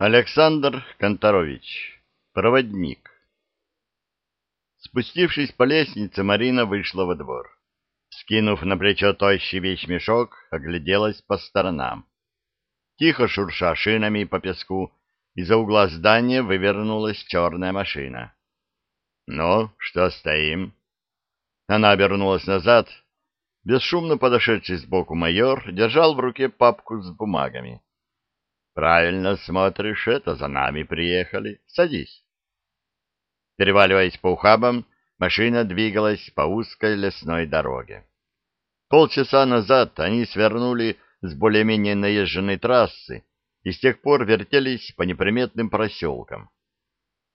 Александр Конторович. Проводник. Спустившись по лестнице, Марина вышла во двор. Скинув на плечо тощий вещмешок, огляделась по сторонам. Тихо шурша шинами по песку, из-за угла здания вывернулась черная машина. «Ну, что стоим?» Она обернулась назад. Бесшумно подошедший сбоку майор держал в руке папку с бумагами. Правильно смотришь, это за нами приехали. Садись. Переваливаясь по ухабам, машина двигалась по узкой лесной дороге. Полчаса назад они свернули с более-менее наезженной трассы и с тех пор вертелись по неприметным проселкам.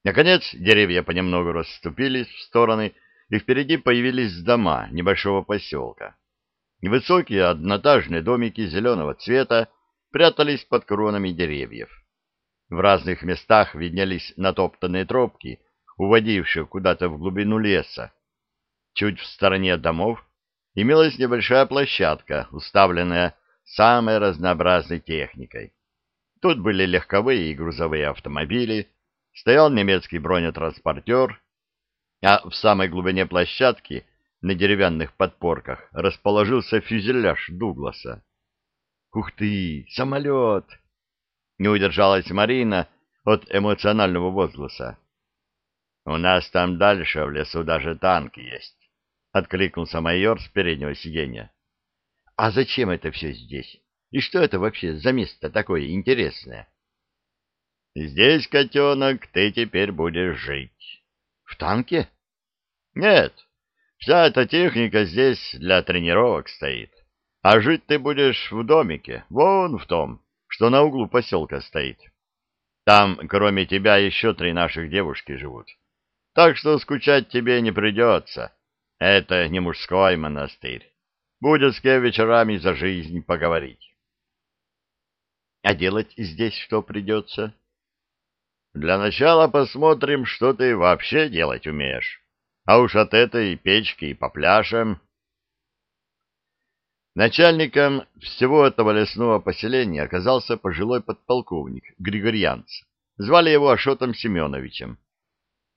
Наконец деревья понемногу расступились в стороны, и впереди появились дома небольшого поселка. Высокие однотажные домики зеленого цвета прятались под кронами деревьев. В разных местах виднелись натоптанные тропки, уводившие куда-то в глубину леса. Чуть в стороне домов имелась небольшая площадка, уставленная самой разнообразной техникой. Тут были легковые и грузовые автомобили, стоял немецкий бронетранспортер, а в самой глубине площадки на деревянных подпорках расположился фюзеляж Дугласа. «Ух ты! Самолет!» Не удержалась Марина от эмоционального возгласа. «У нас там дальше в лесу даже танк есть», — откликнулся майор с переднего сиденья. «А зачем это все здесь? И что это вообще за место такое интересное?» «Здесь, котенок, ты теперь будешь жить». «В танке?» «Нет, вся эта техника здесь для тренировок стоит. А жить ты будешь в домике, вон в том, что на углу поселка стоит. Там, кроме тебя, еще три наших девушки живут. Так что скучать тебе не придется. Это не мужской монастырь. Будет с кем вечерами за жизнь поговорить. А делать здесь что придется? Для начала посмотрим, что ты вообще делать умеешь. А уж от этой печки и попляшем. Начальником всего этого лесного поселения оказался пожилой подполковник Григорьянц. Звали его Ашотом Семеновичем.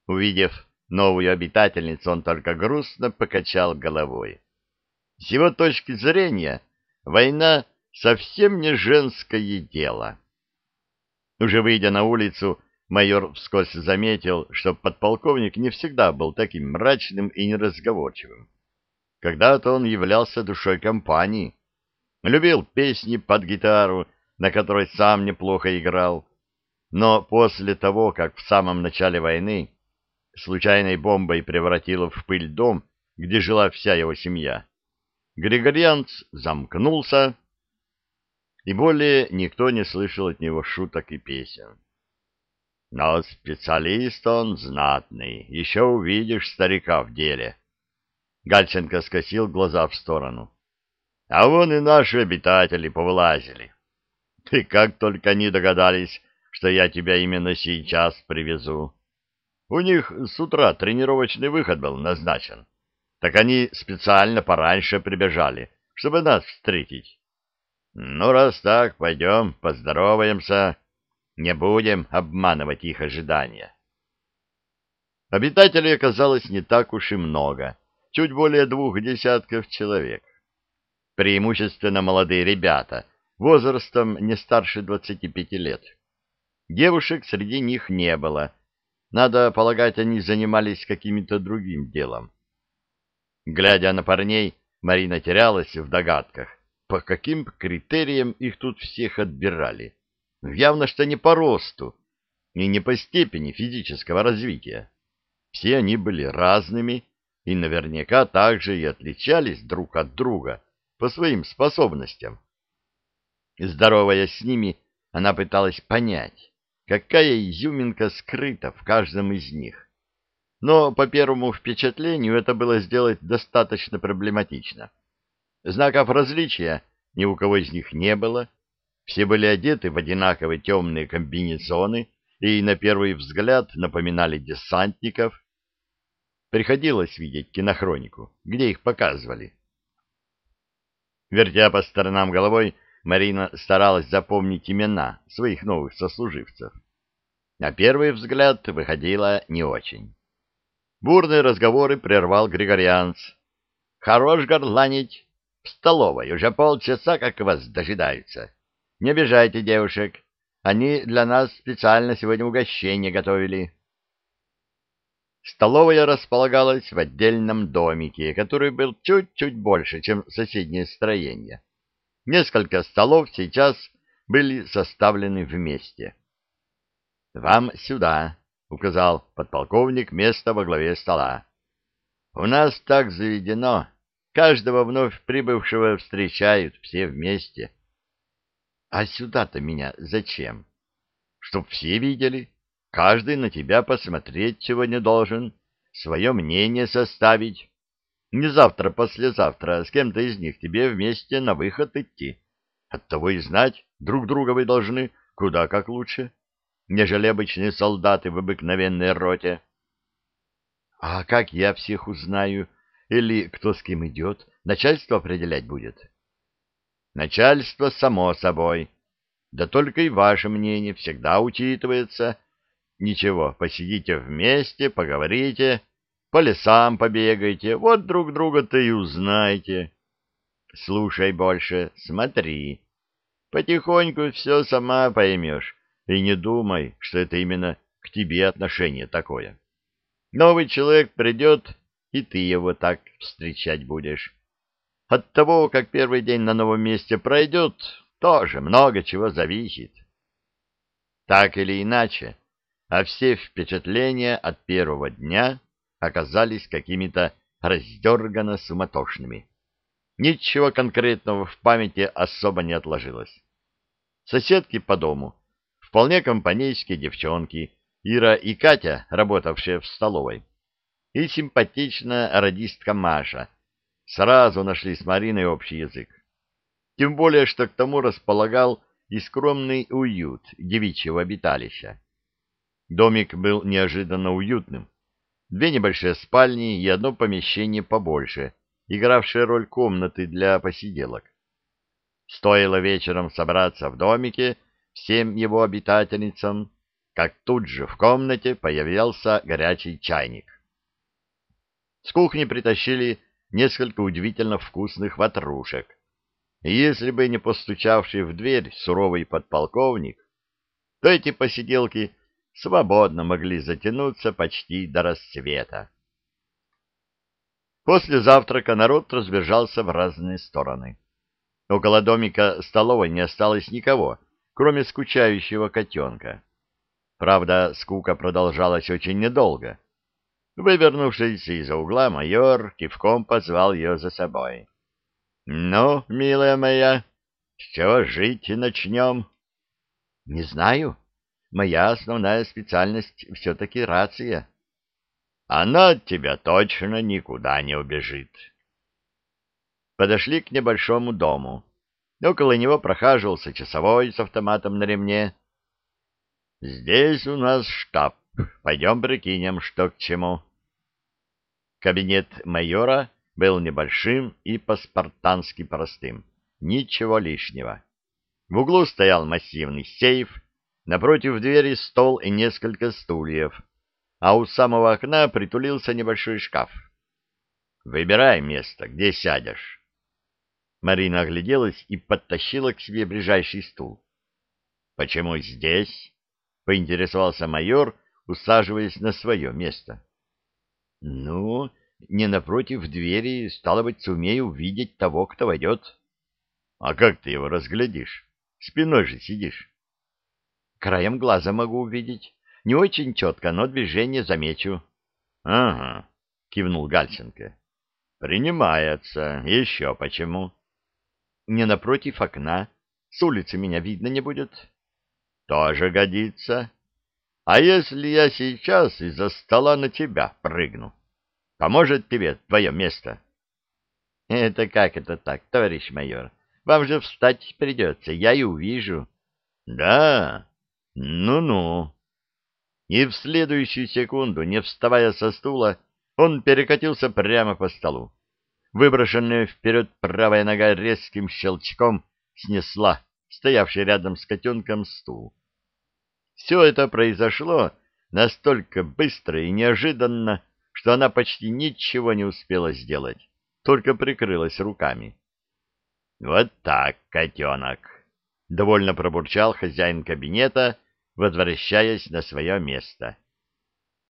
Увидев новую обитательницу, он только грустно покачал головой. С его точки зрения, война совсем не женское дело. Уже выйдя на улицу, майор вскользь заметил, что подполковник не всегда был таким мрачным и неразговорчивым. Когда-то он являлся душой компании, любил песни под гитару, на которой сам неплохо играл. Но после того, как в самом начале войны случайной бомбой превратило в пыль дом, где жила вся его семья, Григорьянц замкнулся, и более никто не слышал от него шуток и песен. Но специалист он знатный, еще увидишь старика в деле. Гальченко скосил глаза в сторону. А вон и наши обитатели повылазили. Ты как только они догадались, что я тебя именно сейчас привезу. У них с утра тренировочный выход был назначен. Так они специально пораньше прибежали, чтобы нас встретить. Ну, раз так, пойдем, поздороваемся. Не будем обманывать их ожидания. Обитателей оказалось не так уж и много чуть более двух десятков человек. Преимущественно молодые ребята, возрастом не старше 25 лет. Девушек среди них не было. Надо полагать, они занимались каким-то другим делом. Глядя на парней, Марина терялась в догадках, по каким критериям их тут всех отбирали. Явно, что не по росту и не по степени физического развития. Все они были разными, и наверняка также и отличались друг от друга по своим способностям. Здороваясь с ними, она пыталась понять, какая изюминка скрыта в каждом из них. Но по первому впечатлению это было сделать достаточно проблематично. Знаков различия ни у кого из них не было, все были одеты в одинаковые темные комбинезоны и на первый взгляд напоминали десантников, Приходилось видеть кинохронику, где их показывали. Вертя по сторонам головой, Марина старалась запомнить имена своих новых сослуживцев. На первый взгляд выходило не очень. Бурные разговоры прервал Григорьянц. «Хорош горланить! В столовой уже полчаса, как вас дожидаются. Не обижайте девушек, они для нас специально сегодня угощение готовили». Столовая располагалась в отдельном домике, который был чуть-чуть больше, чем соседнее строение. Несколько столов сейчас были составлены вместе. «Вам сюда», — указал подполковник место во главе стола. «У нас так заведено. Каждого вновь прибывшего встречают все вместе». «А сюда-то меня зачем?» «Чтоб все видели». Каждый на тебя посмотреть сегодня должен, свое мнение составить. Не завтра-послезавтра с кем-то из них тебе вместе на выход идти. Оттого и знать друг друга вы должны куда как лучше, нежели обычные солдаты в обыкновенной роте. А как я всех узнаю? Или кто с кем идет? Начальство определять будет? Начальство, само собой. Да только и ваше мнение всегда учитывается, Ничего, посидите вместе, поговорите, по лесам побегайте, вот друг друга-то и узнаете. Слушай больше, смотри. Потихоньку все сама поймешь, и не думай, что это именно к тебе отношение такое. Новый человек придет, и ты его так встречать будешь. От того, как первый день на новом месте пройдет, тоже много чего зависит. Так или иначе, а все впечатления от первого дня оказались какими-то раздерганно суматошными. Ничего конкретного в памяти особо не отложилось. Соседки по дому, вполне компанейские девчонки, Ира и Катя, работавшие в столовой, и симпатичная радистка Маша, сразу нашли с Мариной общий язык. Тем более, что к тому располагал и скромный уют девичьего обиталища. Домик был неожиданно уютным. Две небольшие спальни и одно помещение побольше, игравшее роль комнаты для посиделок. Стоило вечером собраться в домике всем его обитательницам, как тут же в комнате появился горячий чайник. С кухни притащили несколько удивительно вкусных ватрушек. И если бы не постучавший в дверь суровый подполковник, то эти посиделки свободно могли затянуться почти до рассвета. После завтрака народ разбежался в разные стороны. Около домика столовой не осталось никого, кроме скучающего котенка. Правда, скука продолжалась очень недолго. Вывернувшись из-за угла, майор кивком позвал ее за собой. — Ну, милая моя, с чего жить начнем? — Не знаю, Моя основная специальность все-таки рация. Она от тебя точно никуда не убежит. Подошли к небольшому дому. Около него прохаживался часовой с автоматом на ремне. «Здесь у нас штаб. Пойдем прикинем, что к чему». Кабинет майора был небольшим и по-спартански простым. Ничего лишнего. В углу стоял массивный сейф, Напротив двери стол и несколько стульев, а у самого окна притулился небольшой шкаф. «Выбирай место, где сядешь». Марина огляделась и подтащила к себе ближайший стул. «Почему здесь?» — поинтересовался майор, усаживаясь на свое место. «Ну, не напротив двери, стало быть, сумею увидеть того, кто войдет». «А как ты его разглядишь? Спиной же сидишь». Краем глаза могу увидеть. Не очень четко, но движение замечу. — Ага, — кивнул Гальченко. — Принимается. Еще почему? — Не напротив окна. С улицы меня видно не будет. — Тоже годится. А если я сейчас из-за стола на тебя прыгну? Поможет тебе твое место? — Это как это так, товарищ майор? Вам же встать придется, я и увижу. — Да, ну-ну. И в следующую секунду, не вставая со стула, он перекатился прямо по столу. Выброшенная вперед правая нога резким щелчком снесла стоявший рядом с котенком стул. Все это произошло настолько быстро и неожиданно, что она почти ничего не успела сделать, только прикрылась руками. — Вот так, котенок! — довольно пробурчал хозяин кабинета, возвращаясь на свое место.